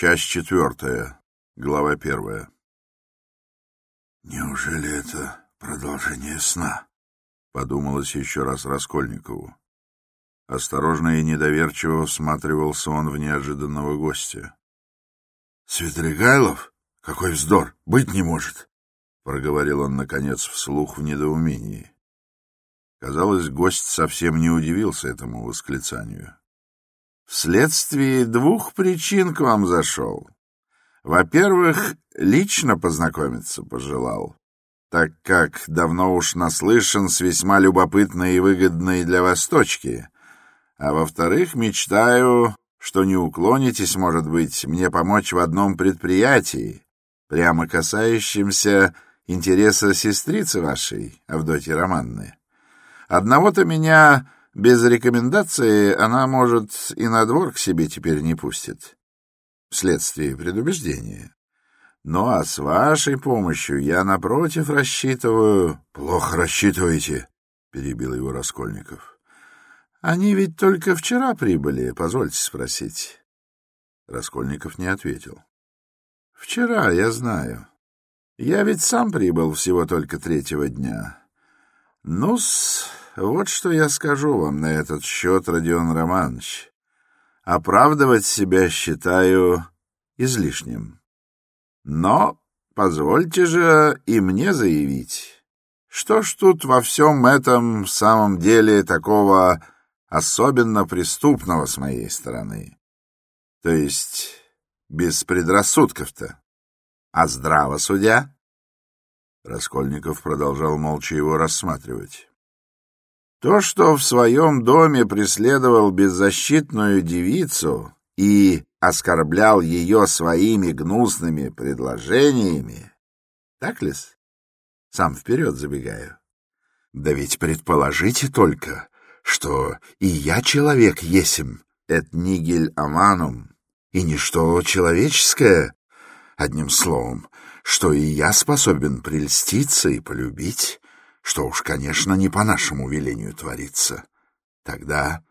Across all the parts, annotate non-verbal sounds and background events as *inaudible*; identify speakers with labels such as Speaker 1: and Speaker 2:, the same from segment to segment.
Speaker 1: Часть четвертая. Глава первая.
Speaker 2: «Неужели это продолжение сна?»
Speaker 1: — подумалось еще раз Раскольникову. Осторожно и недоверчиво всматривался он в неожиданного гостя.
Speaker 2: «Светлигайлов? Какой вздор! Быть не может!»
Speaker 1: — проговорил он, наконец, вслух в недоумении. Казалось, гость совсем не удивился этому восклицанию.
Speaker 3: Вследствие двух причин к вам зашел. Во-первых, лично познакомиться пожелал, так как давно уж наслышан с весьма любопытной и выгодной для вас точки. А во-вторых, мечтаю, что не уклонитесь, может быть, мне помочь в одном предприятии, прямо касающемся интереса сестрицы вашей, Авдотьи Романны. Одного-то меня без рекомендации она, может, и на двор к себе теперь не пустит. Вследствие предубеждения. Ну а с вашей помощью я, напротив, рассчитываю...
Speaker 2: — Плохо рассчитываете, — перебил его Раскольников.
Speaker 3: — Они ведь только вчера прибыли, позвольте спросить.
Speaker 1: Раскольников не ответил.
Speaker 3: — Вчера, я знаю. Я ведь сам прибыл всего только третьего дня. Ну-с, вот что я скажу вам на этот счет, Родион Романович. Оправдывать себя считаю излишним. Но позвольте же и мне заявить, что ж тут во всем этом в самом деле такого особенно преступного с моей стороны? То есть без предрассудков-то. А здраво судя?
Speaker 1: Раскольников продолжал молча его рассматривать.
Speaker 3: То, что в своем доме преследовал беззащитную девицу и оскорблял ее своими гнусными предложениями, так ли-с? Сам вперед забегаю. Да ведь предположите только, что и я человек есим, эт нигель аманум, и ничто человеческое, одним словом, что и я способен прельститься и полюбить, что уж, конечно, не по нашему велению творится. Тогда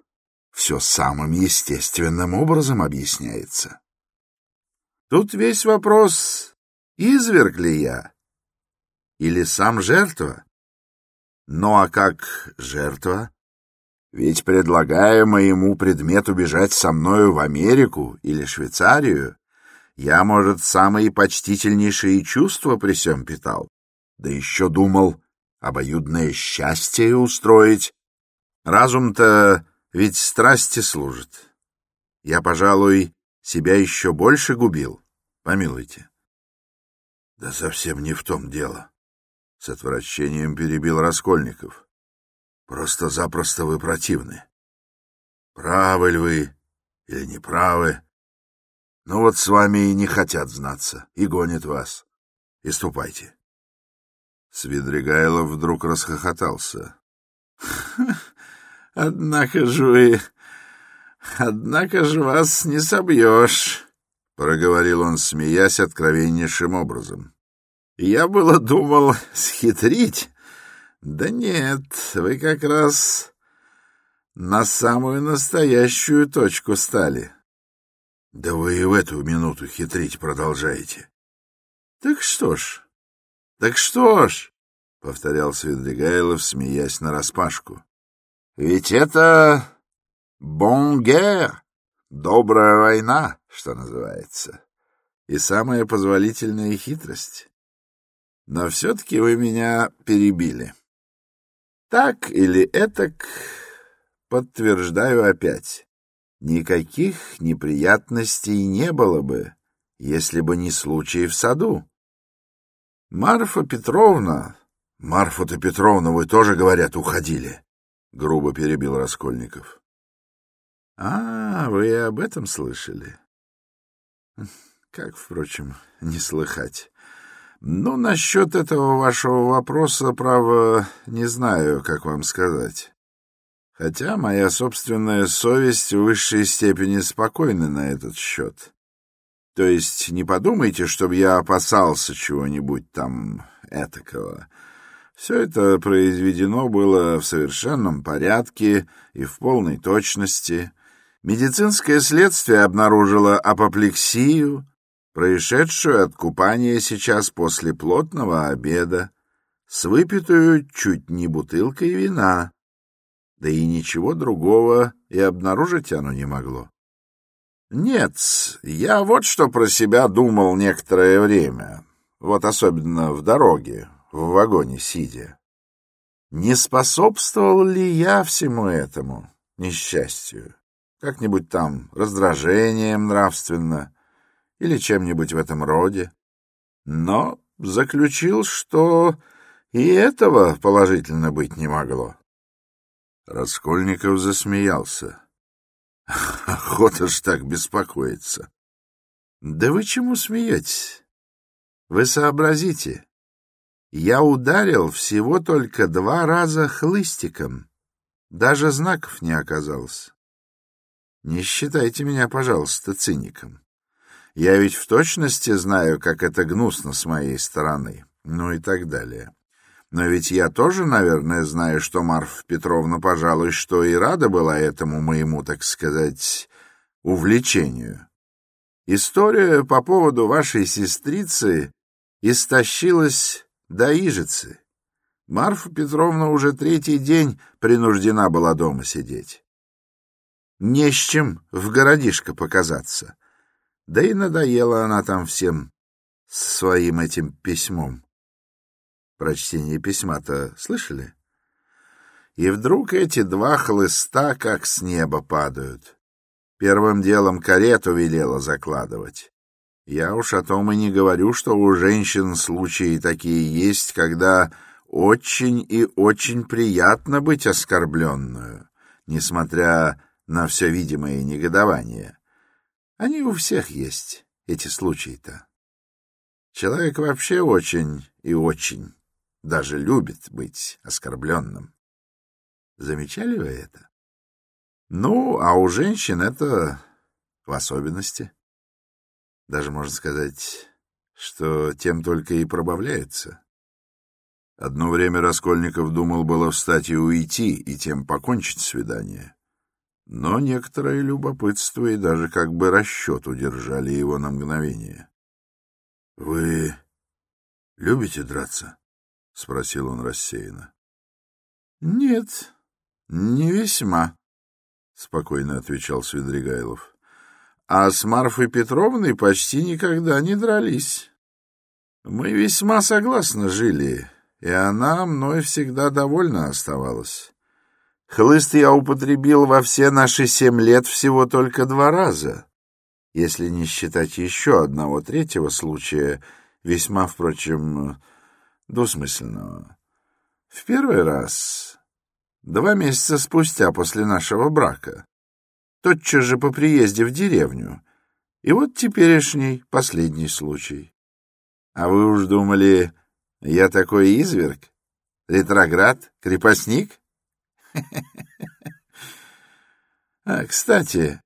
Speaker 3: все самым естественным образом объясняется. Тут весь вопрос, изверг ли я или сам жертва? Ну а как жертва? Ведь предлагая моему предмету бежать со мною в Америку или Швейцарию, я, может, самые почтительнейшие чувства при всем питал, да еще думал, обоюдное счастье устроить. Разум-то ведь страсти служит. Я, пожалуй, себя еще больше губил. Помилуйте.
Speaker 2: — Да совсем не в том дело.
Speaker 1: С отвращением перебил Раскольников.
Speaker 2: Просто-запросто вы противны. Правы ли вы или не правы? Ну вот с вами и не хотят знаться, и гонят вас. И ступайте.
Speaker 1: Свидригайлов вдруг расхохотался. *laughs*
Speaker 3: — Однако же вы... Однако же вас не собьешь, — проговорил он, смеясь откровеннейшим образом. — Я было думал схитрить. Да нет, вы как раз на самую настоящую точку стали.
Speaker 2: — Да вы и в эту минуту хитрить продолжаете.
Speaker 3: — Так что ж... — Так что ж, — повторял Свидригайлов, смеясь нараспашку, — ведь это бонгер, добрая война, что называется, и самая позволительная хитрость. Но все-таки вы меня перебили. Так или этак, подтверждаю опять, никаких неприятностей не было бы, если бы не случай в саду. Марфа Петровна... — Марфу-то Петровну вы тоже, говорят, уходили, — грубо перебил Раскольников. — А, вы об этом слышали? Как, впрочем, не слыхать. Ну, насчет этого вашего вопроса, право, не знаю, как вам сказать. Хотя моя собственная совесть в высшей степени спокойна на этот счет. То есть не подумайте, чтобы я опасался чего-нибудь там этакого. Все это произведено было в совершенном порядке и в полной точности, Медицинское следствие обнаружило апоплексию, происшедшую от купания сейчас после плотного обеда, с выпитую чуть не бутылкой вина, да и ничего другого и обнаружить оно не могло. Нет, я вот что про себя думал некоторое время, вот особенно в дороге, в вагоне сидя. Не способствовал ли я всему этому несчастью? Как-нибудь там раздражением нравственно или чем-нибудь в этом роде? Но заключил, что и этого положительно быть не могло.
Speaker 1: Раскольников засмеялся. Охота ж так беспокоиться.
Speaker 3: Да вы чему смеетесь? Вы сообразите. Я ударил всего только два раза хлыстиком. Даже знаков не оказалось. Не считайте меня, пожалуйста, циником. Я ведь в точности знаю, как это гнусно с моей стороны, ну и так далее. Но ведь я тоже, наверное, знаю, что Марфа Петровна, пожалуй, что и рада была этому моему, так сказать, увлечению. История по поводу вашей сестрицы истощилась до Ижицы. Марфа Петровна уже третий день принуждена была дома сидеть. Не с чем в городишко показаться. Да и надоела она там всем своим этим письмом. Прочтение письма-то слышали? И вдруг эти два хлыста как с неба падают. Первым делом карету велела закладывать. Я уж о том и не говорю, что у женщин случаи такие есть, когда очень и очень приятно быть оскорбленную, несмотря на все видимое негодование. Они у всех есть, эти случаи-то. Человек вообще очень и очень даже любит быть оскорбленным. Замечали вы это? Ну, а у женщин это в особенности. Даже можно сказать, что тем только и пробавляется.
Speaker 1: Одно время Раскольников думал было встать и уйти, и тем покончить свидание. Но некоторое любопытство и даже как бы расчет удержали его на мгновение. — Вы любите драться? — спросил он рассеянно.
Speaker 3: — Нет, не весьма, — спокойно отвечал Свидригайлов а с Марфой Петровной почти никогда не дрались. Мы весьма согласно жили, и она мной всегда довольна оставалась. Хлыст я употребил во все наши семь лет всего только два раза, если не считать еще одного третьего случая, весьма, впрочем, двусмысленного. В первый раз, два месяца спустя после нашего брака, тотчас же по приезде в деревню. И вот теперешний, последний случай. А вы уж думали, я такой изверг? Ретроград? Крепостник? *laughs* А, кстати,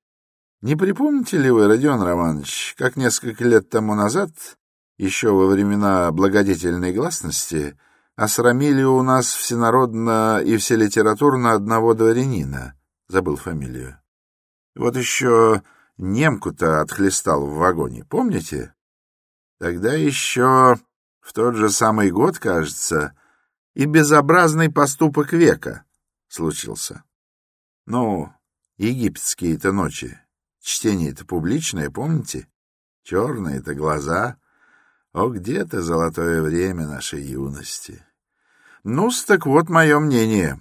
Speaker 3: не припомните ли вы, Родион Романович, как несколько лет тому назад, еще во времена благодетельной гласности, осрамили у нас всенародно и вселитературно одного дворянина, забыл фамилию. Вот еще немку-то отхлестал в вагоне, помните? Тогда еще в тот же самый год, кажется, и безобразный поступок века случился. Ну, египетские-то ночи. Чтение-то публичное, помните? Черные-то глаза. О, где то золотое время нашей юности? ну так вот мое мнение.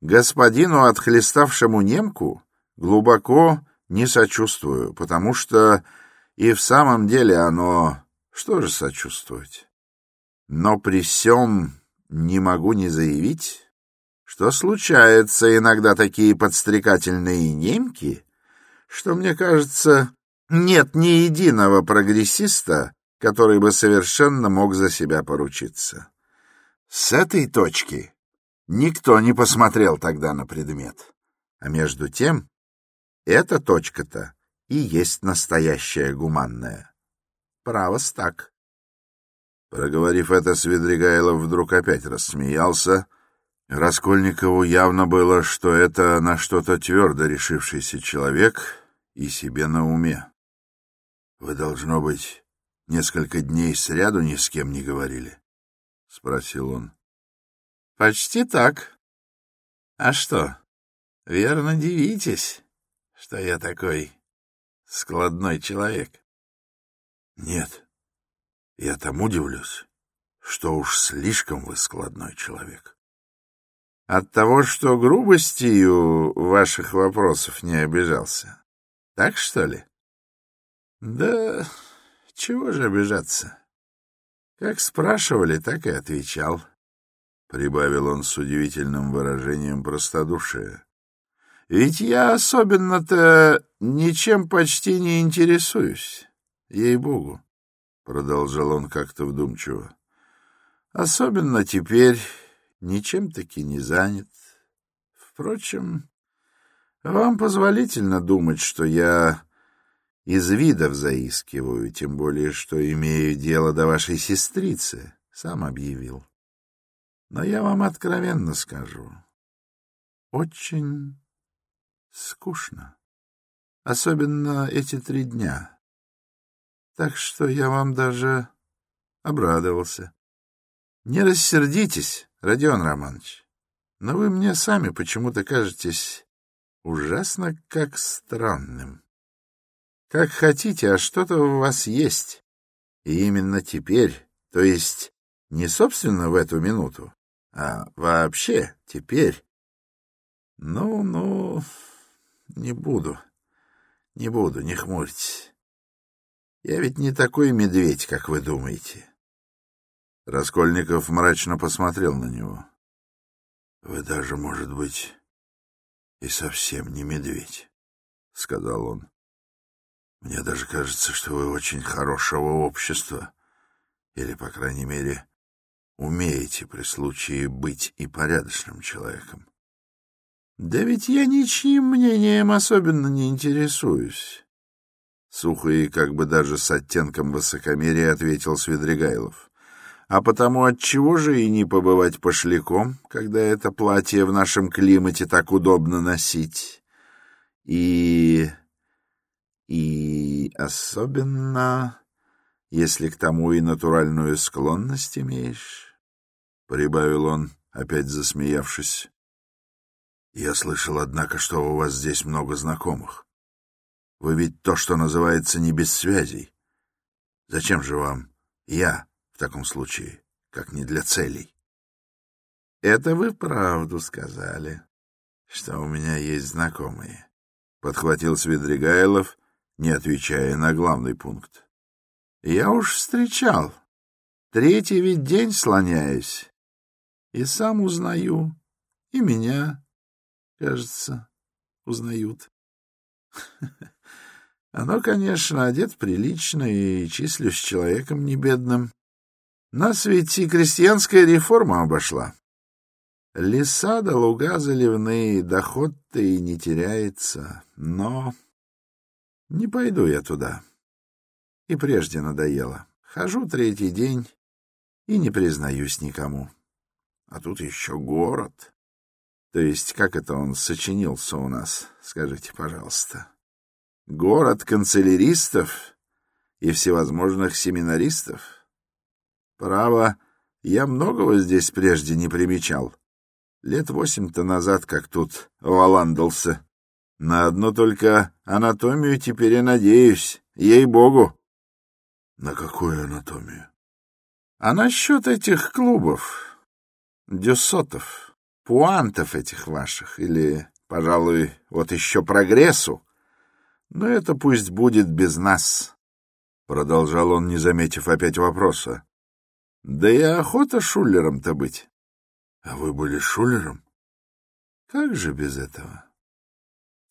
Speaker 3: Господину, отхлеставшему немку, глубоко не сочувствую, потому что и в самом деле оно... Что же сочувствовать? Но при всем не могу не заявить, что случаются иногда такие подстрекательные немки, что, мне кажется, нет ни единого прогрессиста, который бы совершенно мог за себя поручиться. С этой точки никто не посмотрел тогда на предмет. А между тем эта точка-то и есть настоящая гуманная. Право-с так.
Speaker 1: Проговорив это, Свидригайлов вдруг опять рассмеялся,
Speaker 3: Раскольникову явно было, что это на что-то твердо решившийся человек и себе на уме. — Вы, должно быть, несколько дней сряду ни с кем не говорили? — спросил он. — Почти так. А что, верно дивитесь, что я такой складной человек? — Нет, я тому удивлюсь, что уж слишком вы складной человек. От того, что грубостью ваших вопросов не обижался. Так что ли? Да чего же обижаться? Как спрашивали, так и отвечал. Прибавил он с удивительным выражением простодушия. Ведь я особенно-то ничем почти не интересуюсь, ей-богу, — продолжал он как-то вдумчиво. Особенно теперь, ничем таки не занят. Впрочем, вам позволительно думать, что я из видов заискиваю, тем более, что имею дело до вашей сестрицы, сам объявил. Но я вам откровенно скажу, очень скучно, особенно эти три дня. Так что я вам даже обрадовался. Не рассердитесь, Родион Романович, но вы мне сами почему-то кажетесь ужасно как странным. Как хотите, а что-то у вас есть. И именно теперь, то есть не собственно в эту минуту, а вообще теперь. Ну-ну, не буду, не буду, не хмурьтесь. Я ведь не такой медведь, как вы думаете. Раскольников мрачно посмотрел на него. — Вы даже, может быть, и совсем не медведь, — сказал он. — Мне даже кажется, что вы очень хорошего общества, или, по крайней мере, умеете при случае быть и порядочным человеком. — Да ведь я ничьим мнением особенно не интересуюсь. Сухо и как бы даже с оттенком высокомерия ответил Свидригайлов. А потому отчего же и не побывать пошляком, когда это платье в нашем климате так удобно носить? И... и особенно, если к тому и натуральную склонность имеешь, — прибавил он, опять засмеявшись. Я слышал, однако, что у вас здесь много знакомых. Вы ведь то, что называется, не без связей. Зачем же вам я? в таком случае, как не для целей. — Это вы правду сказали, что у меня есть знакомые, — подхватил Свидригайлов, не отвечая на главный пункт. — Я уж встречал. Третий ведь день слоняюсь. И сам узнаю, и меня, кажется, узнают. *laughs* Оно, конечно, одет прилично и числюсь человеком небедным. Нас ведь и крестьянская реформа обошла. Леса да луга заливные, доход-то и не теряется, но не пойду я туда. И прежде надоело. Хожу третий день и не признаюсь никому. А тут еще город. То есть, как это он сочинился у нас, скажите, пожалуйста. Город канцеляристов и всевозможных семинаристов — Право, я многого здесь прежде не примечал. Лет восемь-то назад, как тут валандался. На одну только анатомию теперь и надеюсь, ей-богу. На какую анатомию? А насчет этих клубов, дюсотов, пуантов этих ваших, или, пожалуй, вот еще прогрессу. Но это пусть будет без нас, — продолжал он, не заметив опять вопроса. Да и охота шулером-то быть. А вы были шулером? Как же без этого?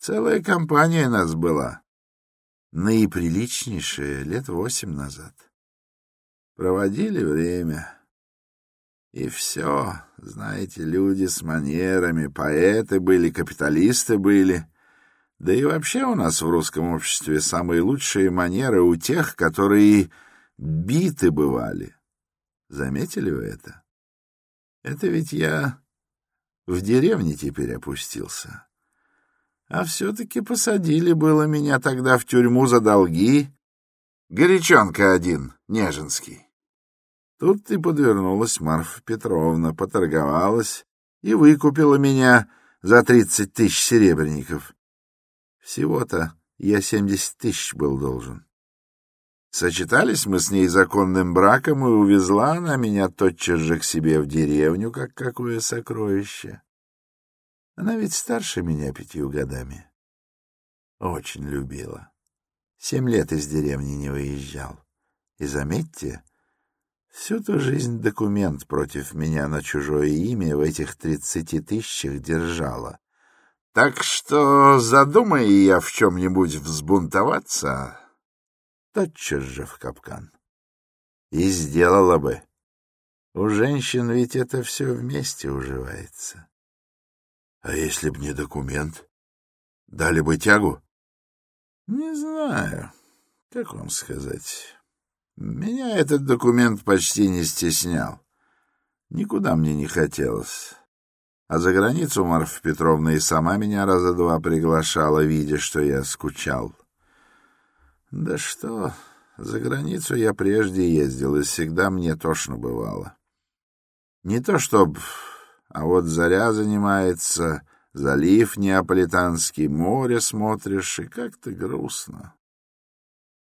Speaker 3: Целая компания нас была. Наиприличнейшая лет восемь назад. Проводили время. И все, знаете, люди с манерами, поэты были, капиталисты были. Да и вообще у нас в русском обществе самые лучшие манеры у тех, которые биты бывали. Заметили вы это? Это ведь я в деревне теперь опустился. А все-таки посадили было меня тогда в тюрьму за долги. Горячонка один, неженский. Тут и подвернулась Марфа Петровна, поторговалась и выкупила меня за тридцать тысяч серебряников. Всего-то я семьдесят тысяч был должен. Сочетались мы с ней законным браком, и увезла она меня тотчас же к себе в деревню, как какое сокровище. Она ведь старше меня пятью годами. Очень любила. Семь лет из деревни не выезжал. И заметьте, всю ту жизнь документ против меня на чужое имя в этих тридцати тысячах держала. Так что, задумай я в чем-нибудь взбунтоваться, тотчас же в капкан. И сделала бы. У женщин ведь это все вместе уживается.
Speaker 2: А если б не документ? Дали бы тягу?
Speaker 3: Не знаю, как вам сказать. Меня этот документ почти не стеснял. Никуда мне не хотелось. А за границу Марфа Петровна и сама меня раза два приглашала, видя, что я скучал. Да что, за границу я прежде ездил, и всегда мне тошно бывало. Не то чтоб... А вот заря занимается, залив неаполитанский, море смотришь, и как-то грустно.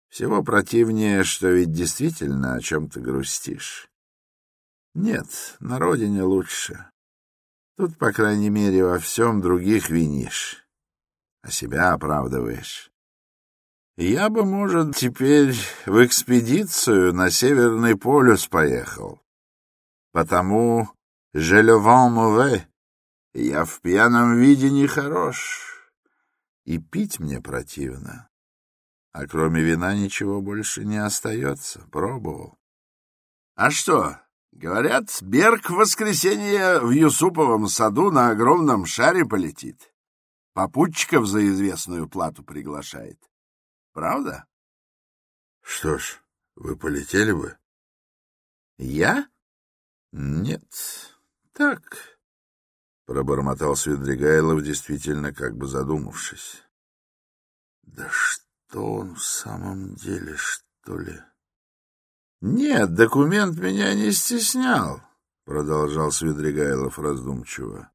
Speaker 3: Всего противнее, что ведь действительно о чем-то грустишь. Нет, на родине лучше. Тут, по крайней мере, во всем других винишь, а себя оправдываешь. Я бы, может, теперь в экспедицию на Северный полюс поехал. Потому «Je le vent mauvais» я в пьяном виде нехорош. И пить мне противно. А кроме вина ничего больше не остается. Пробовал. А что, говорят, Берг в воскресенье в Юсуповом саду на огромном шаре полетит. Попутчиков за известную плату приглашает. Правда?
Speaker 2: Что ж, вы полетели бы?
Speaker 3: Я? Нет, так, пробормотал Свидригайлов, действительно как бы задумавшись. Да что он в самом деле, что ли? Нет, документ меня не стеснял, продолжал Свидригайлов раздумчиво.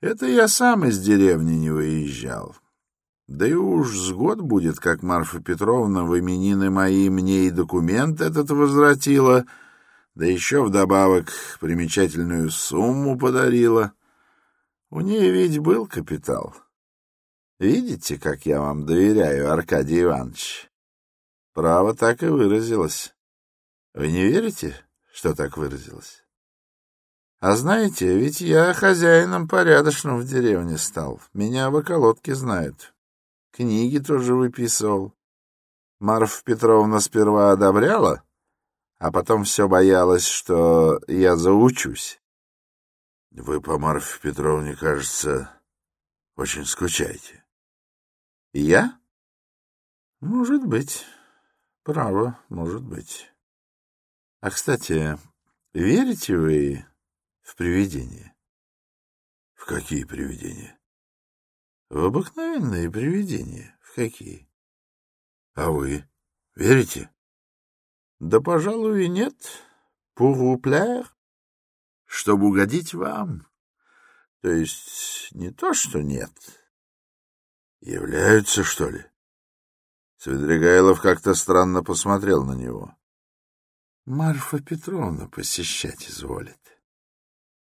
Speaker 3: Это я сам из деревни не выезжал. Да и уж с год будет, как Марфа Петровна в именины мои мне и документ этот возвратила, да еще вдобавок примечательную сумму подарила. У нее ведь был капитал. Видите, как я вам доверяю, Аркадий Иванович? Право так и выразилось. Вы не верите, что так выразилось? А знаете, ведь я хозяином порядочным в деревне стал. Меня в околотке знают. Книги тоже выписывал. Марфа Петровна сперва одобряла, а потом все боялась, что я заучусь.
Speaker 2: — Вы по Марфе Петровне, кажется, очень скучаете.
Speaker 3: — Я? — Может быть. Право, может быть. А, кстати, верите вы в привидения?
Speaker 2: — В какие привидения?
Speaker 3: В обыкновенные привидения. В какие?
Speaker 2: А вы верите?
Speaker 3: Да, пожалуй, и нет. Pour vous plaire. Чтобы угодить вам. То есть не то, что нет.
Speaker 2: Являются, что ли?
Speaker 3: Свидригайлов как-то странно посмотрел на него. Марфа Петровна посещать изволит.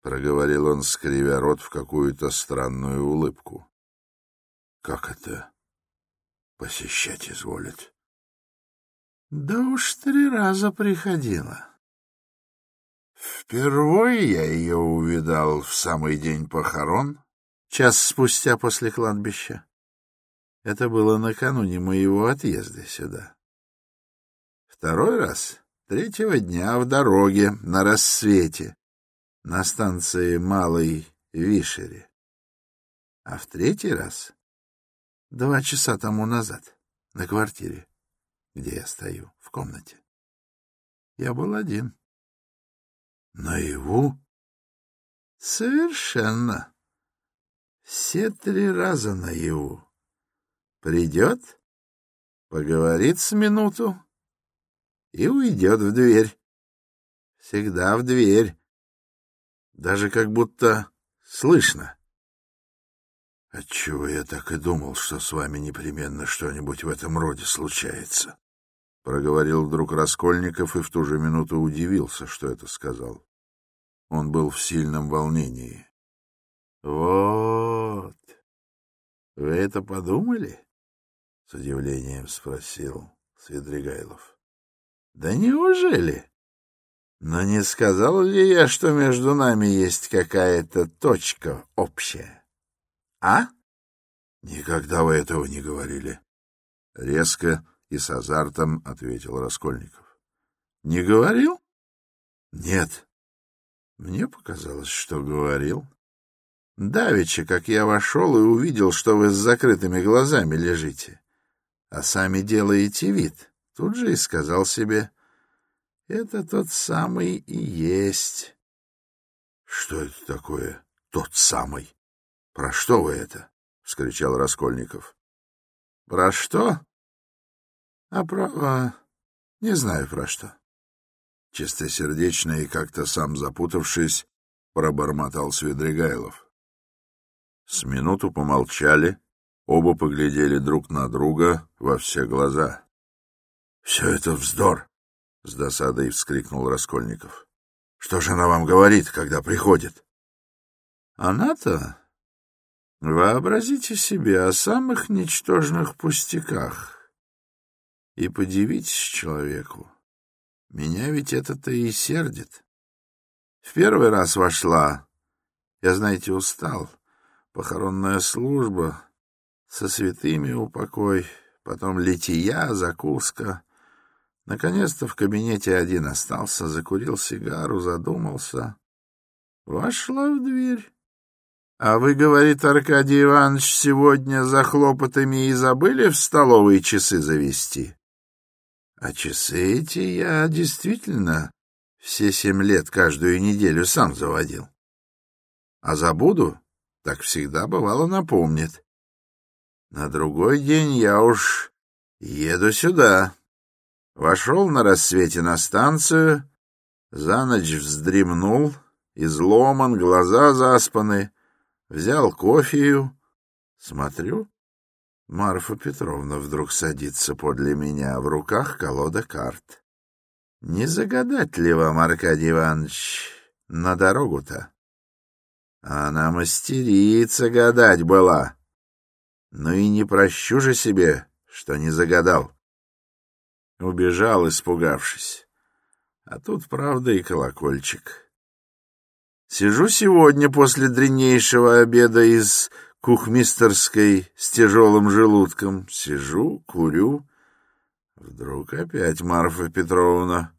Speaker 3: Проговорил он, скривя рот в какую-то странную улыбку.
Speaker 2: Как это посещать изволит?
Speaker 3: Да уж три раза приходила. Впервые я ее увидал в самый день похорон, час спустя после кладбища. Это было накануне моего отъезда сюда. Второй раз — третьего дня в дороге на рассвете на станции Малой Вишере. А в третий раз Два часа тому назад, на квартире, где я стою, в комнате. Я был один.
Speaker 2: Наяву?
Speaker 3: Совершенно. Все три раза наяву. Придет, поговорит с минуту и уйдет в дверь. Всегда в дверь. Даже как будто слышно.
Speaker 2: Отчего я так и думал, что с вами непременно что-нибудь в этом роде случается. Проговорил вдруг Раскольников и в ту же минуту удивился, что это сказал. Он был в сильном волнении.
Speaker 3: — Вот, вы это подумали? — с удивлением спросил Свидригайлов. — Да неужели? Но не сказал ли я, что между нами есть какая-то точка общая? А?
Speaker 2: Никогда вы этого не говорили. Резко и с азартом ответил Раскольников.
Speaker 3: Не говорил?
Speaker 2: Нет.
Speaker 3: Мне показалось, что говорил. Давеча, как я вошел и увидел, что вы с закрытыми глазами лежите, а сами делаете вид, тут же и сказал себе, это тот самый и есть.
Speaker 2: Что это такое, тот самый? — Про что вы это? — вскричал Раскольников.
Speaker 3: — Про что? — А про... А, не знаю про что.
Speaker 2: Чистосердечно и как-то сам запутавшись, пробормотал Свидригайлов. С минуту помолчали, оба поглядели друг на друга во все глаза. — Все это вздор! — с досадой вскрикнул Раскольников. — Что же она вам говорит, когда приходит?
Speaker 3: — Она-то Вообразите себе о самых ничтожных пустяках и подивитесь человеку. Меня ведь это-то и сердит. В первый раз вошла, я, знаете, устал, похоронная служба, со святыми упокой, потом лития, закуска. Наконец-то в кабинете один остался, закурил сигару, задумался. Вошла в дверь. А вы, говорит Аркадий Иванович, сегодня за хлопотами и забыли в столовые часы завести? А часы эти я действительно все семь лет каждую неделю сам заводил. А забуду, так всегда бывало напомнит. На другой день я уж еду сюда. Вошел на рассвете на станцию, за ночь вздремнул, изломан, глаза заспаны — Взял кофею, смотрю, Марфа Петровна вдруг садится подле меня, в руках колода карт. Не загадать ли вам, Аркадий Иванович, на дорогу-то? Она мастерица гадать была. Ну и не прощу же себе, что не загадал. Убежал, испугавшись. А тут, правда, и колокольчик. Сижу сегодня после дренейшего обеда из кухмистерской с тяжелым желудком. Сижу, курю. Вдруг опять Марфа Петровна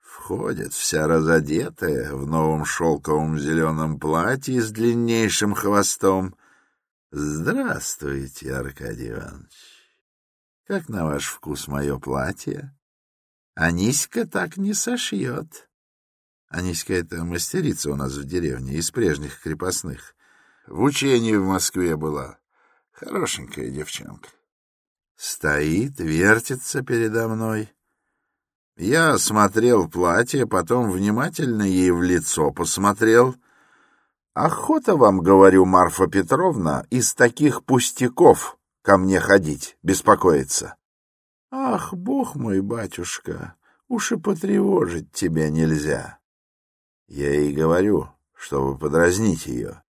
Speaker 3: входит, вся разодетая, в новом шелковом зеленом платье с длиннейшим хвостом. Здравствуйте, Аркадий Иванович. Как на ваш вкус мое платье? Аниська так не сошьет. Аниська — это мастерица у нас в деревне, из прежних крепостных. В учении в Москве была. Хорошенькая девчонка. Стоит, вертится передо мной. Я осмотрел платье, потом внимательно ей в лицо посмотрел. Охота вам, говорю, Марфа Петровна, из таких пустяков ко мне ходить, беспокоиться. Ах, бог мой, батюшка, уж и потревожить тебя нельзя. Я ей говорю, чтобы подразнить ее.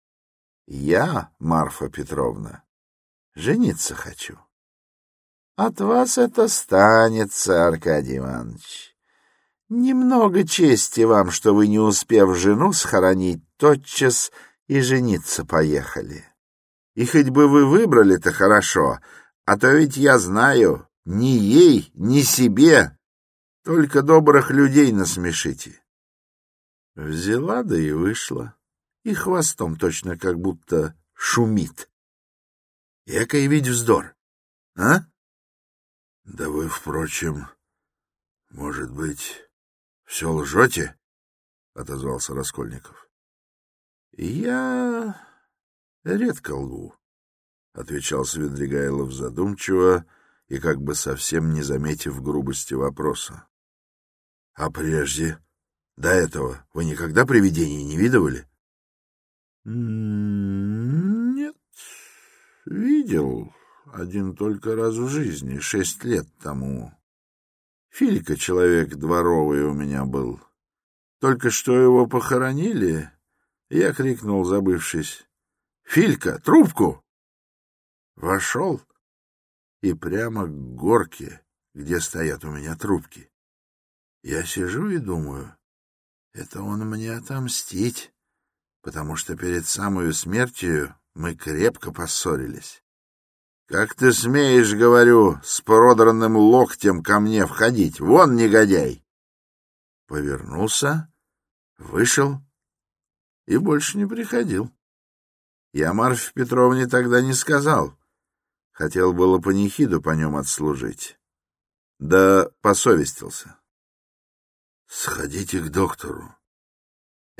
Speaker 3: Я, Марфа Петровна, жениться хочу. От вас это станется, Аркадий Иванович. Немного чести вам, что вы, не успев жену схоронить, тотчас и жениться поехали. И хоть бы вы выбрали-то хорошо, а то ведь я знаю, ни ей, ни себе, только добрых людей насмешите. Взяла, да и вышла. И хвостом точно как будто шумит. Якой ведь вздор, а?
Speaker 2: Да вы, впрочем, может быть, все лжете? — отозвался Раскольников.
Speaker 3: — Я — Редко лгу, — отвечал Свидригайлов задумчиво и как бы совсем не заметив грубости вопроса. — А прежде, до этого, вы никогда привидений не видывали? — Нет, видел один только раз в жизни, шесть лет тому. Филька человек дворовый у меня был. Только что его похоронили, я крикнул, забывшись. — Филька, трубку! Вошел и прямо к горке, где стоят у меня трубки. Я сижу и думаю, это он мне отомстить, потому что перед самой смертью мы крепко поссорились. Как ты смеешь, говорю, с продранным локтем ко мне входить? Вон, негодяй! Повернулся, вышел и больше не приходил. Я Марфе Петровне тогда не сказал. Хотел было панихиду по нем отслужить. Да посовестился. Сходите к доктору.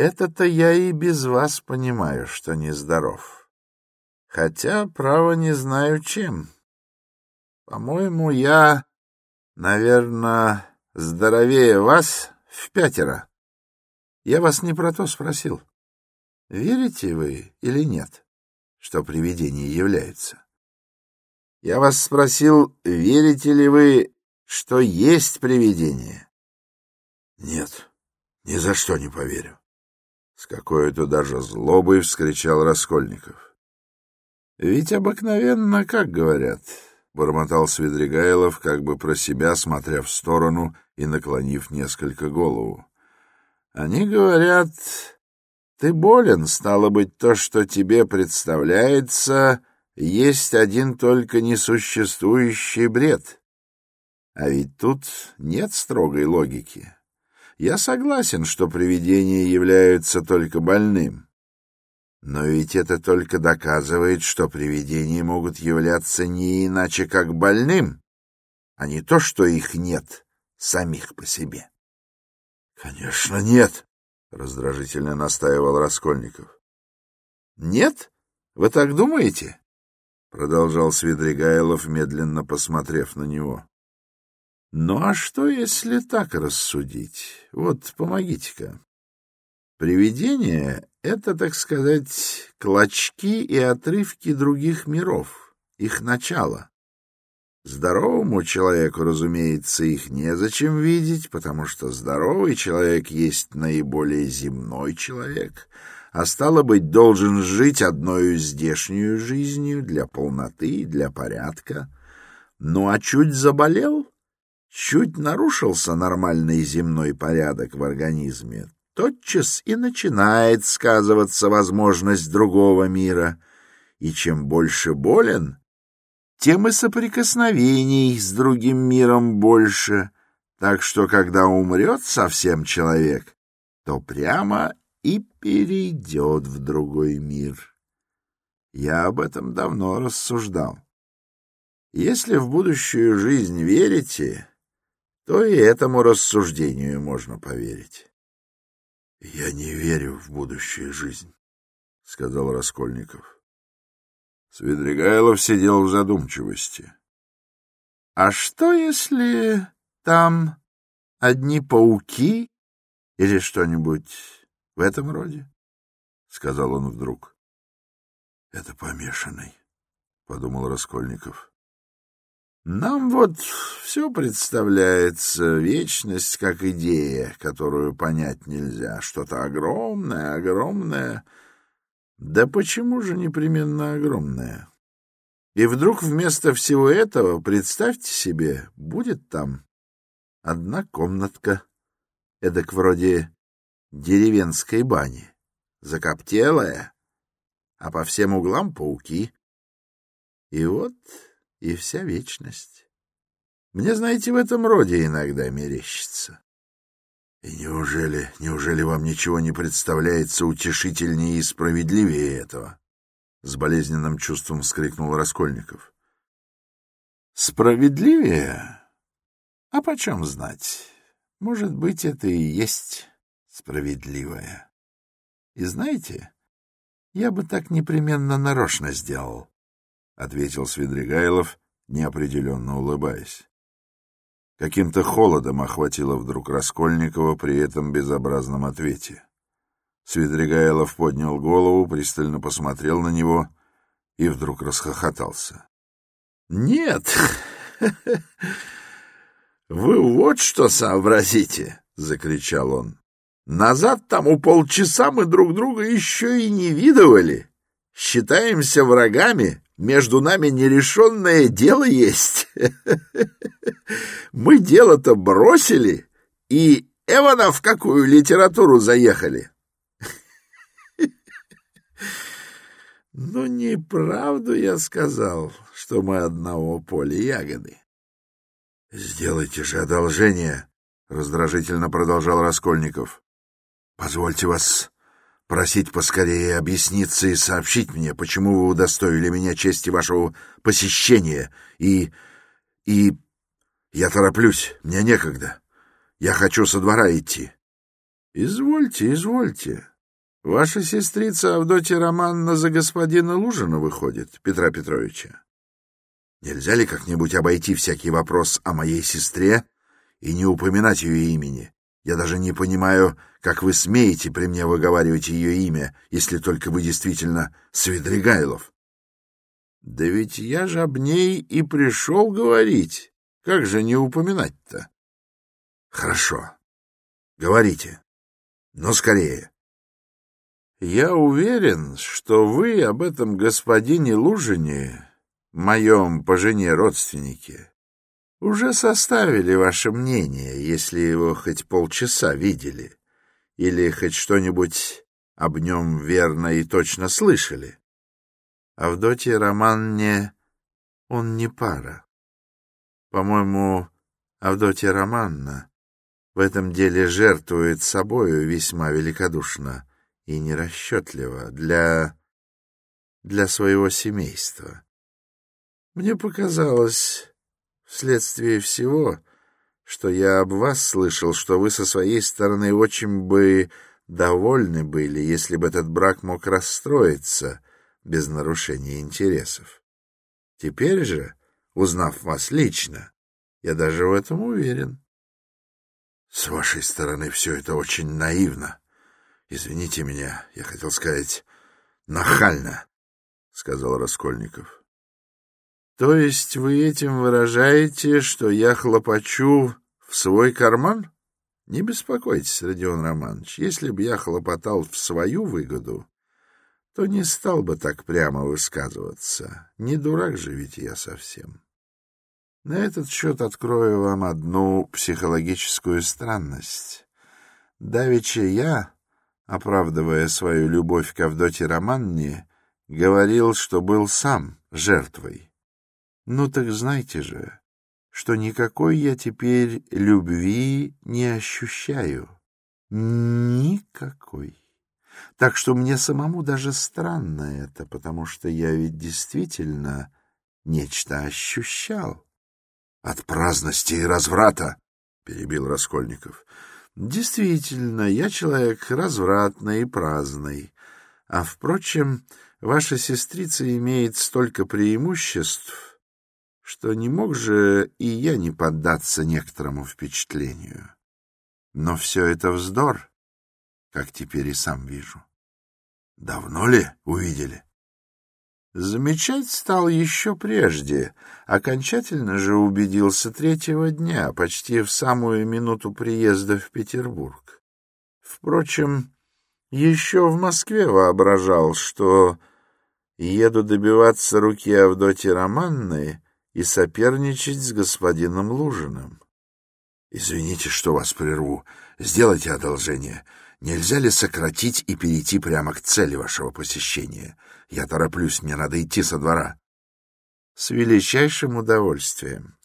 Speaker 3: Это-то я и без вас понимаю, что нездоров. Хотя, право, не знаю чем. По-моему, я, наверное, здоровее вас в пятеро. Я вас не про то спросил. Верите вы или нет, что привидения являются? Я вас спросил, верите ли вы, что есть привидение? Нет, ни за что не поверю. С какой-то даже злобой вскричал Раскольников. Ведь обыкновенно, как говорят, — бормотал Свидригайлов, как бы про себя, смотря в сторону и наклонив несколько голову. — Они говорят, ты болен, стало быть, то, что тебе представляется, есть один только несуществующий бред. А ведь тут нет строгой логики. Я согласен, что привидения являются только больным. Но ведь это только доказывает, что привидения могут являться не иначе как больным, а не то, что их нет самих по себе. — Конечно, нет, — раздражительно настаивал Раскольников. — Нет? Вы так думаете? — продолжал Свидригайлов, медленно посмотрев на него. — Ну а что, если так рассудить? Вот, помогите-ка. Привидения — это, так сказать, клочки и отрывки других миров, их начало. Здоровому человеку, разумеется, их незачем видеть, потому что здоровый человек есть наиболее земной человек, а стало быть, должен жить одной здешнюю жизнью для полноты и для порядка. Ну а чуть заболел, чуть нарушился нормальный земной порядок в организме, тотчас и начинает сказываться возможность другого мира, и чем больше болен, тем и соприкосновений с другим миром больше, так что когда умрет совсем человек, то прямо и перейдет в другой мир. Я об этом давно рассуждал. Если в будущую жизнь верите, то и этому рассуждению можно поверить. — Я не верю в будущую жизнь, — сказал Раскольников. Свидригайлов сидел в задумчивости. — А что, если там одни пауки или что-нибудь в этом роде? — сказал он вдруг. — Это помешанный, — подумал Раскольников. — нам вот все представляется вечность как идея, которую понять нельзя. Что-то огромное, огромное. Да почему же непременно огромное? И вдруг вместо всего этого, представьте себе, будет там одна комнатка, эдак вроде деревенской бани, закоптелая, а по всем углам пауки. И вот и вся вечность. Мне, знаете, в этом роде иногда мерещится. И неужели, неужели вам ничего не представляется утешительнее и справедливее этого? С болезненным чувством вскрикнул Раскольников. Справедливее? А почем знать? Может быть, это и есть справедливое. И знаете, — Я бы так непременно нарочно сделал, — ответил Свидригайлов, неопределенно улыбаясь. Каким-то холодом охватило вдруг Раскольникова при этом безобразном ответе. Свидригайлов поднял голову, пристально посмотрел на него и вдруг расхохотался. — Нет, *laughs* вы вот что сообразите, — закричал он. — Назад тому полчаса мы друг друга еще и не видывали. Считаемся врагами, между нами нерешенное дело есть. Мы дело-то бросили, и Эвана в какую литературу заехали. Ну, неправду я сказал, что мы одного поля ягоды. — Сделайте же одолжение, — раздражительно продолжал Раскольников. — Позвольте вас просить поскорее объясниться и сообщить мне, почему вы удостоили меня чести вашего посещения, и... и... я тороплюсь, мне некогда. Я хочу со двора идти. — Извольте, извольте. Ваша сестрица Авдотья Романна за господина Лужина выходит, Петра Петровича. Нельзя ли как-нибудь обойти всякий вопрос о моей сестре и не упоминать ее имени? Я даже не понимаю, как вы смеете при мне выговаривать ее имя, если только вы действительно Свидригайлов. Да ведь я же об ней и пришел говорить. Как же не упоминать-то? Хорошо. Говорите. Но скорее. Я уверен, что вы об этом господине Лужине, моем по жене родственнике, уже составили ваше мнение, если его хоть полчаса видели, или хоть что-нибудь об нем верно и точно слышали. Авдотья Романне он не пара. По-моему, Авдотья Романна в этом деле жертвует собою весьма великодушно и нерасчетливо для... для своего семейства. Мне показалось, Вследствие всего, что я об вас слышал, что вы со своей стороны очень бы довольны были, если бы этот брак мог расстроиться без нарушения интересов. Теперь же, узнав вас лично, я даже в этом уверен. — С вашей стороны все это очень наивно. Извините меня, я хотел сказать нахально, — сказал Раскольников. То есть вы этим выражаете, что я хлопочу в свой карман? Не беспокойтесь, Родион Романович, если бы я хлопотал в свою выгоду, то не стал бы так прямо высказываться. Не дурак же ведь я совсем. На этот счет открою вам одну психологическую странность. Давеча я, оправдывая свою любовь к Авдоте Романне, говорил, что был сам жертвой. Ну так знайте же, что никакой я теперь любви не ощущаю. Никакой. Так что мне самому даже странно это, потому что я ведь действительно нечто ощущал. — От праздности и разврата, — перебил Раскольников. — Действительно, я человек развратный и праздный. А, впрочем, ваша сестрица имеет столько преимуществ, что не мог же и я не поддаться некоторому впечатлению. Но все это вздор, как теперь и сам вижу. Давно ли увидели? Замечать стал еще прежде, окончательно же убедился третьего дня, почти в самую минуту приезда в Петербург. Впрочем, еще в Москве воображал, что еду добиваться руки Авдотьи Романной, и соперничать с господином Лужиным. — Извините, что вас прерву. Сделайте одолжение. Нельзя ли сократить и перейти прямо к цели вашего посещения? Я тороплюсь, мне надо идти со двора. — С величайшим удовольствием.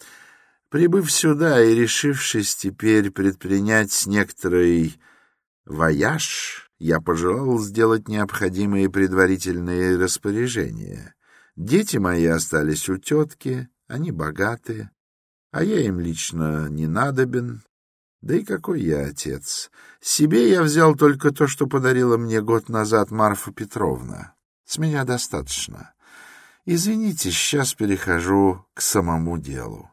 Speaker 3: Прибыв сюда и решившись теперь предпринять некоторый вояж, я пожелал сделать необходимые предварительные распоряжения. Дети мои остались у тетки, они богатые, а я им лично не надобен. Да и какой я отец? Себе я взял только то, что подарила мне год назад Марфа Петровна. С меня достаточно. Извините, сейчас перехожу к самому делу.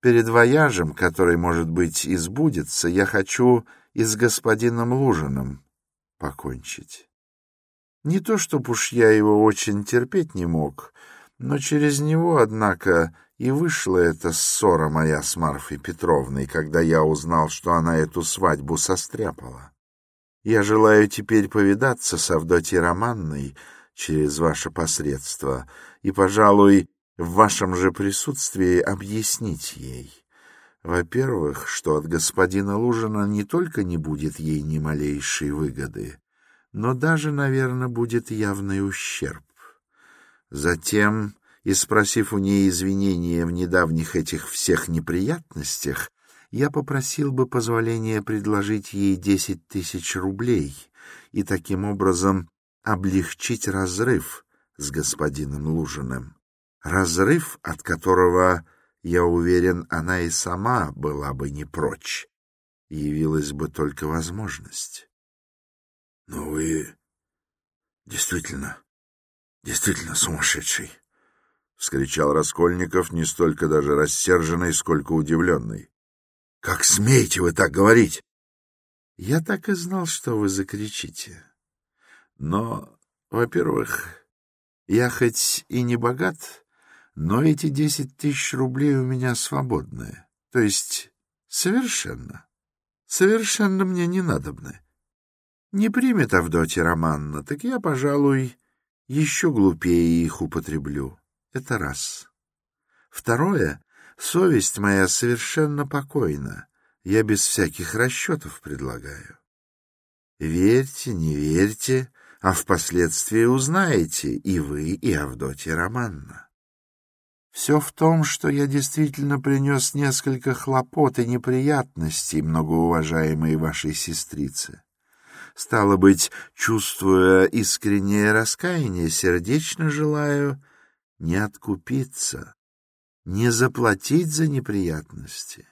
Speaker 3: Перед вояжем, который, может быть, избудется, я хочу и с господином Лужиным покончить. Не то, чтоб уж я его очень терпеть не мог, но через него, однако, и вышла эта ссора моя с Марфой Петровной, когда я узнал, что она эту свадьбу состряпала. Я желаю теперь повидаться с Авдотьей Романной через ваше посредство и, пожалуй, в вашем же присутствии объяснить ей. Во-первых, что от господина Лужина не только не будет ей ни малейшей выгоды, но даже, наверное, будет явный ущерб. Затем, и спросив у ней извинения в недавних этих всех неприятностях, я попросил бы позволения предложить ей десять тысяч рублей и таким образом облегчить разрыв с господином Лужиным. Разрыв, от которого, я уверен, она и сама была бы не прочь. Явилась бы только возможность.
Speaker 2: — Но вы действительно, действительно сумасшедший! — вскричал Раскольников, не столько даже рассерженный, сколько удивленный. — Как смеете вы так говорить?
Speaker 3: — Я так и знал, что вы закричите. Но, во-первых, я хоть и не богат, но эти десять тысяч рублей у меня свободные. То есть совершенно, совершенно мне не надобны. Не примет Авдотья Романна, так я, пожалуй, еще глупее их употреблю. Это раз. Второе, совесть моя совершенно покойна. Я без всяких расчетов предлагаю. Верьте, не верьте, а впоследствии узнаете и вы, и Авдотья Романна. Все в том, что я действительно принес несколько хлопот и неприятностей, многоуважаемой вашей сестрице. Стало быть, чувствуя искреннее раскаяние, сердечно желаю не откупиться, не заплатить за неприятности,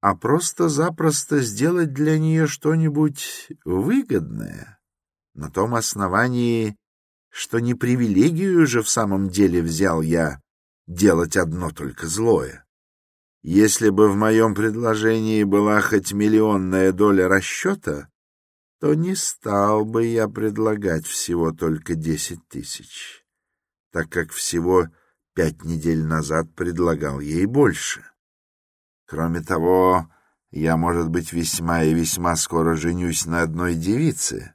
Speaker 3: а просто-запросто сделать для нее что-нибудь выгодное — на том основании, что не привилегию же в самом деле взял я делать одно только злое. Если бы в моем предложении была хоть миллионная доля расчета, то не стал бы я предлагать всего только десять тысяч, так как всего пять недель назад предлагал ей больше. Кроме того, я, может быть, весьма и весьма скоро женюсь на одной девице,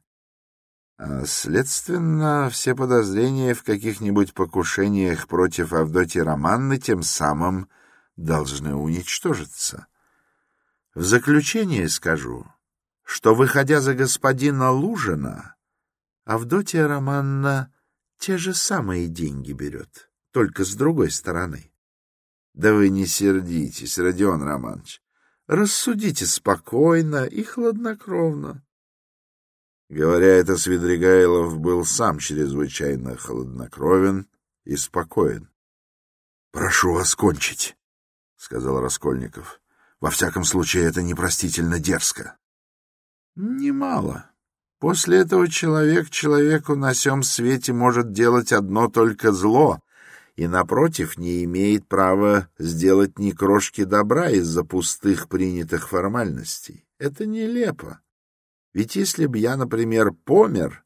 Speaker 3: а, следственно, все подозрения в каких-нибудь покушениях против Авдотьи Романны тем самым должны уничтожиться. В заключение скажу, что, выходя за господина Лужина, Авдотья Романна те же самые деньги берет, только с другой стороны. Да вы не сердитесь, Родион Романович. Рассудите спокойно и хладнокровно. Говоря это, Свидригайлов был сам чрезвычайно хладнокровен и спокоен.
Speaker 2: — Прошу вас кончить, — сказал Раскольников. — Во всяком случае, это непростительно дерзко.
Speaker 3: — Немало. После этого человек человеку на всем свете может делать одно только зло, и, напротив, не имеет права сделать ни крошки добра из-за пустых принятых формальностей. Это нелепо. Ведь если бы я, например, помер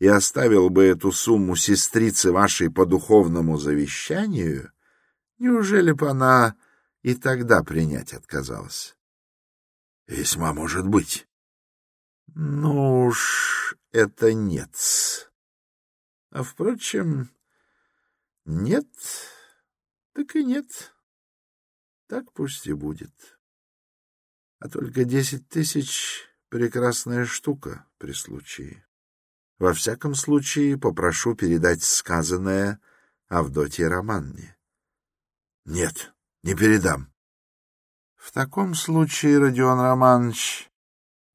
Speaker 3: и оставил бы эту сумму сестрице вашей по духовному завещанию, неужели бы она и тогда принять отказалась?
Speaker 2: — Весьма может быть.
Speaker 3: — Ну уж это нет. А, впрочем, нет, так и нет. Так пусть и будет. А только десять тысяч Прекрасная штука при случае. Во всяком случае, попрошу передать сказанное Авдотье Романне.
Speaker 2: — Нет, не передам.
Speaker 3: — В таком случае, Родион Романович,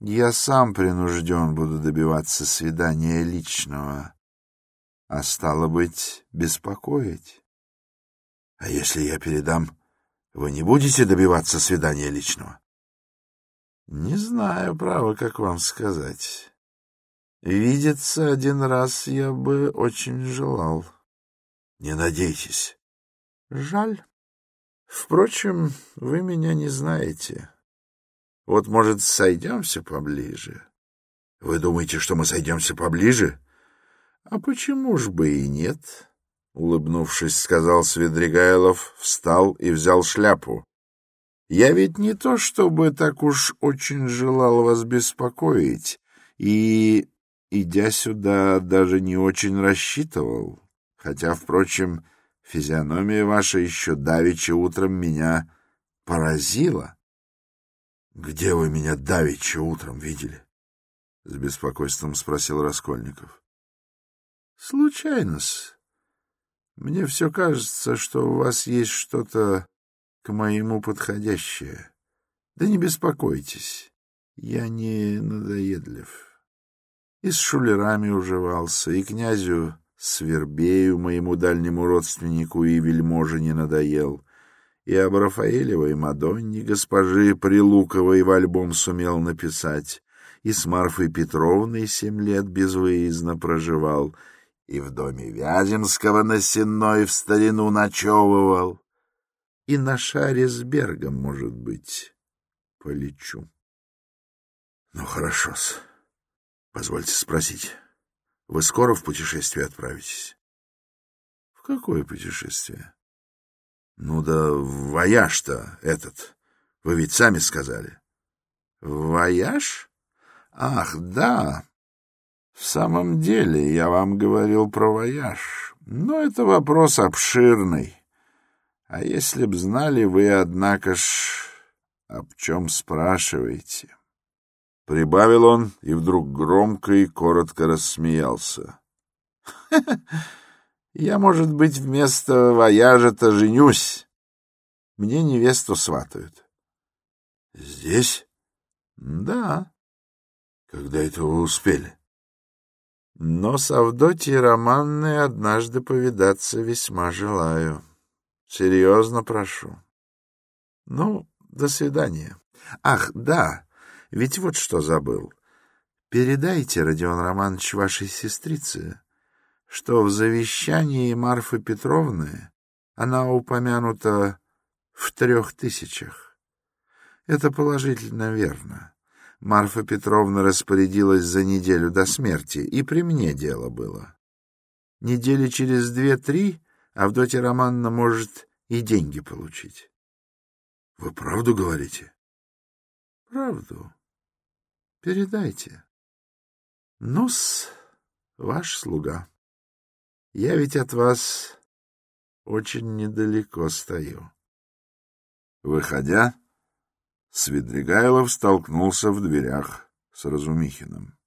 Speaker 3: я сам принужден буду добиваться свидания личного, а стало быть, беспокоить.
Speaker 2: — А если я передам, вы не будете добиваться свидания личного?
Speaker 3: Не знаю, право, как вам сказать. Видеться один раз я бы очень желал.
Speaker 2: Не надейтесь.
Speaker 3: Жаль. Впрочем, вы меня не знаете. Вот, может, сойдемся поближе?
Speaker 2: Вы думаете, что мы сойдемся поближе?
Speaker 3: А почему ж бы и нет? Улыбнувшись, сказал Свидригайлов, встал и взял шляпу. Я ведь не то чтобы так уж очень желал вас беспокоить, и, идя сюда, даже не очень рассчитывал. Хотя, впрочем, физиономия ваша еще давеча утром меня поразила.
Speaker 2: — Где вы меня давеча утром видели?
Speaker 3: — с беспокойством спросил Раскольников. — Случайно-с. Мне все кажется, что у вас есть что-то к моему подходящее. Да не беспокойтесь, я не надоедлив. И с шулерами уживался, и князю Свербею, моему дальнему родственнику и вельможе, не надоел, и об Рафаэлевой Мадонне госпожи Прилуковой в альбом сумел написать, и с Марфой Петровной семь лет безвыездно проживал, и в доме Вяземского на Сенной в старину ночевывал, и на шаре с Бергом, может быть, полечу.
Speaker 2: Ну, хорошо-с. Позвольте спросить, вы скоро в путешествие отправитесь?
Speaker 3: В какое путешествие?
Speaker 2: Ну да вояж-то этот. Вы ведь сами сказали.
Speaker 3: Вояж? Ах, да. В самом деле, я вам говорил про вояж. Но это вопрос обширный. А если б знали вы, однако ж, об чем спрашиваете? Прибавил он и вдруг громко и коротко рассмеялся. *laughs* Я, может быть, вместо вояжа-то женюсь. Мне невесту сватают.
Speaker 2: Здесь?
Speaker 3: Да.
Speaker 2: Когда это вы успели?
Speaker 3: Но с Авдотьей Романной однажды повидаться весьма желаю. Серьезно прошу. Ну, до свидания. Ах, да, ведь вот что забыл. Передайте, Родион Романович, вашей сестрице, что в завещании Марфы Петровны она упомянута в трех тысячах. Это положительно верно. Марфа Петровна распорядилась за неделю до смерти, и при мне дело было. Недели через две-три Авдотья Романовна может и деньги получить.
Speaker 2: — Вы правду говорите?
Speaker 3: — Правду. Передайте. Ну-с, ваш слуга. Я ведь от вас очень недалеко стою. Выходя, Свидригайлов столкнулся в дверях с Разумихиным.